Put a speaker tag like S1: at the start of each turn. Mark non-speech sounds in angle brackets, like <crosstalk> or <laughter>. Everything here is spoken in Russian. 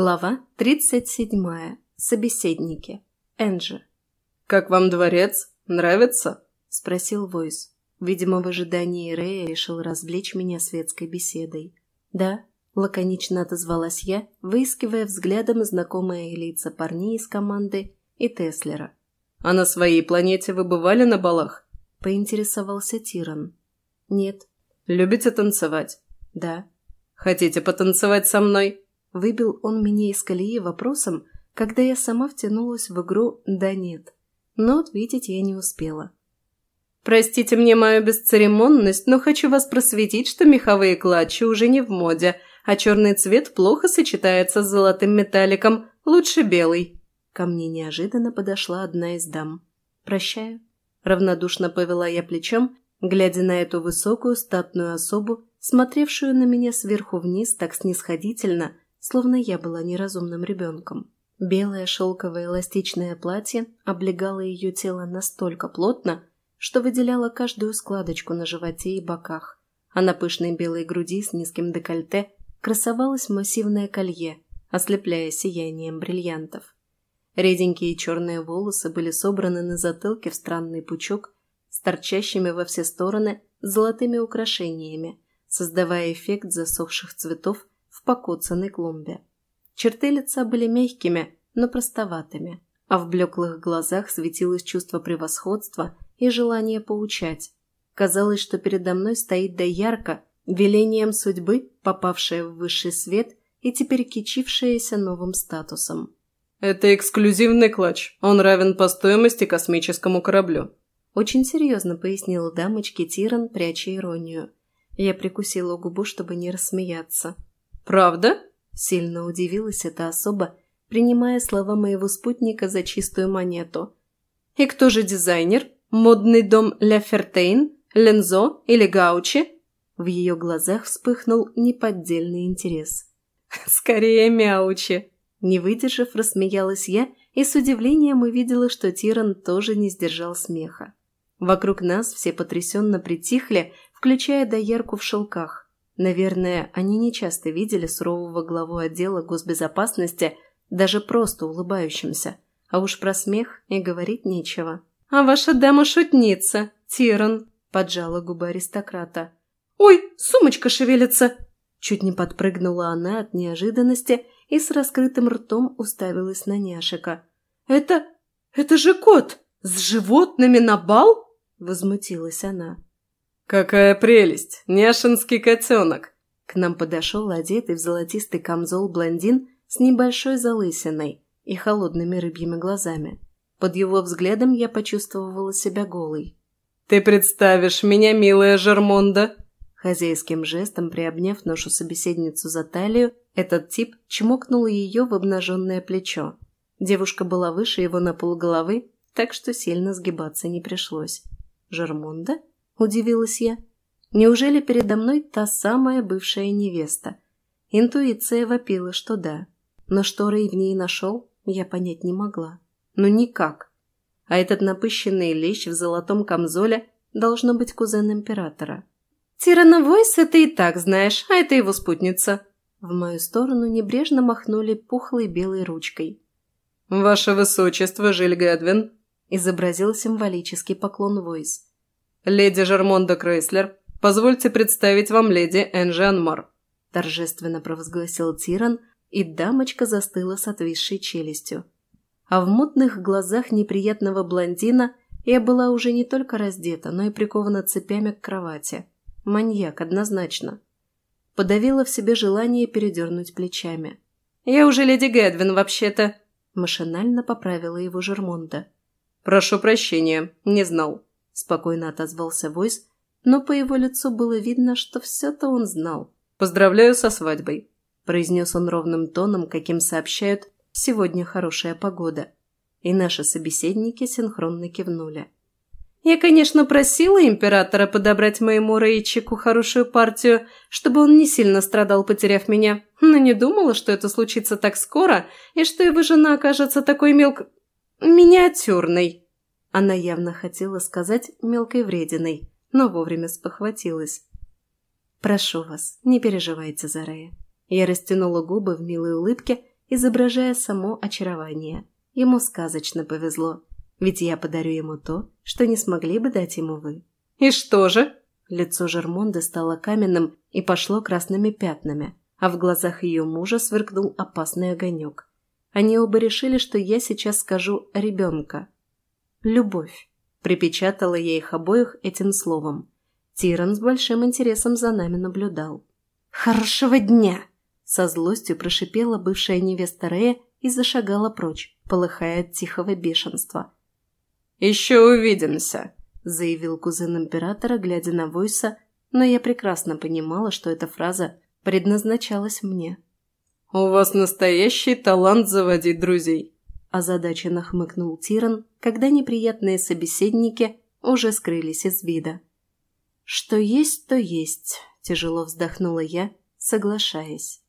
S1: Глава 37. Собеседники. Энджи.
S2: «Как вам дворец? Нравится?»
S1: – спросил Войс. Видимо, в ожидании Рэя решил развлечь меня светской беседой. «Да», – лаконично отозвалась я, выискивая взглядом знакомые лица парней из команды и Теслера.
S2: «А на своей планете вы бывали на балах?»
S1: – поинтересовался Тиран. «Нет».
S2: «Любите танцевать?»
S1: «Да».
S2: «Хотите потанцевать со мной?»
S1: Выбил он меня из колеи вопросом, когда я сама втянулась в игру «да нет». Но ответить я не успела.
S2: «Простите мне мою бесцеремонность, но хочу вас просветить, что меховые клатчи уже не в моде, а черный цвет плохо сочетается с золотым металликом, лучше белый».
S1: Ко мне неожиданно подошла одна из дам. «Прощаю». Равнодушно повела я плечом, глядя на эту высокую статную особу, смотревшую на меня сверху вниз так снисходительно, словно я была неразумным ребенком. Белое шелковое эластичное платье облегало ее тело настолько плотно, что выделяло каждую складочку на животе и боках, а на пышной белой груди с низким декольте красовалось массивное колье, ослепляя сиянием бриллиантов. Реденькие черные волосы были собраны на затылке в странный пучок с торчащими во все стороны золотыми украшениями, создавая эффект засохших цветов покоцанной клумбе. Черты лица были мягкими, но простоватыми, а в блеклых глазах светилось чувство превосходства и желание поучать. Казалось, что передо мной стоит доярка, велением судьбы, попавшая в высший свет и теперь кичившаяся новым статусом.
S2: «Это эксклюзивный клатч. Он равен по стоимости космическому кораблю»,
S1: очень серьезно пояснила дамочке Тиран, пряча иронию. Я прикусила губу, чтобы не рассмеяться.
S2: «Правда?»
S1: – сильно удивилась эта особа, принимая слова моего спутника за чистую монету.
S2: «И кто же дизайнер? Модный дом Ля Фертейн? Лензо или Гаучи?»
S1: В ее глазах вспыхнул неподдельный интерес. <laughs>
S2: «Скорее Мяучи!»
S1: Не выдержав, рассмеялась я и с удивлением увидела, что Тиран тоже не сдержал смеха. Вокруг нас все потрясенно притихли, включая доярку в шелках. Наверное, они не часто видели сурового главу отдела госбезопасности, даже просто улыбающимся. А уж про смех и говорить нечего.
S2: «А ваша дама шутница, Тиран», – поджала губы аристократа. «Ой, сумочка шевелится!»
S1: Чуть не подпрыгнула она от неожиданности и с раскрытым ртом уставилась на няшика.
S2: «Это... это же кот! С животными на бал?» – возмутилась она. «Какая прелесть! Няшинский котенок!»
S1: К нам подошел одетый в золотистый камзол блондин с небольшой залысиной и холодными рыбьими глазами. Под его взглядом я почувствовала себя голой.
S2: «Ты представишь меня, милая Жермонда?»
S1: Хозяйским жестом приобняв нашу собеседницу за талию, этот тип чмокнул ее в обнаженное плечо. Девушка была выше его на полголовы, так что сильно сгибаться не пришлось. «Жермонда?» – удивилась я. «Неужели передо мной та самая бывшая невеста?» Интуиция вопила, что да. Но что Рэй в ней нашел, я понять не могла. Ну никак. А этот напыщенный лещ в золотом камзоле должно быть кузен императора.
S2: «Тирана Войс это и так знаешь, а это его спутница».
S1: В мою сторону небрежно махнули пухлой белой ручкой.
S2: «Ваше высочество, Жиль Гэдвин», –
S1: изобразил символический поклон Войс.
S2: «Леди Жермонда Крейслер, позвольте представить вам леди Энджи Анмар», –
S1: торжественно провозгласил Тиран, и дамочка застыла с отвисшей челюстью. А в мутных глазах неприятного блондина я была уже не только раздета, но и прикована цепями к кровати. Маньяк, однозначно. Подавила в себе желание передернуть плечами.
S2: «Я уже леди Гэдвин, вообще-то», – машинально поправила его Жермонда. «Прошу прощения, не знал»,
S1: спокойно отозвался Войс, но по его лицу было видно, что все-то он знал.
S2: «Поздравляю со свадьбой», –
S1: произнес он ровным тоном, каким сообщают «сегодня хорошая погода». И наши собеседники синхронно кивнули.
S2: «Я, конечно, просила императора подобрать моему Рейчику хорошую партию, чтобы он не сильно страдал, потеряв меня, но не думала, что это случится так скоро и что его жена окажется такой мелко... миниатюрной».
S1: Она явно хотела сказать мелкой врединой, но вовремя спохватилась. «Прошу вас, не переживайте за Рея». Я растянула губы в милой улыбке изображая само очарование. Ему сказочно повезло, ведь я подарю ему то, что не смогли бы дать ему вы.
S2: «И что же?»
S1: Лицо Жермонды стало каменным и пошло красными пятнами, а в глазах ее мужа сверкнул опасный огонек. Они оба решили, что я сейчас скажу «ребенка». «Любовь», – припечатала я их обоих этим словом. Тиран с большим интересом за нами наблюдал. «Хорошего дня!» – со злостью прошипела бывшая невеста Рея и зашагала прочь, полыхая от тихого бешенства.
S2: «Еще увидимся!»
S1: – заявил кузен императора, глядя на Войса, но я прекрасно понимала, что эта фраза предназначалась мне.
S2: «У вас настоящий талант заводить друзей», –
S1: озадаченно хмыкнул Тиран, когда неприятные собеседники уже скрылись из вида. «Что есть, то есть», – тяжело вздохнула я, соглашаясь.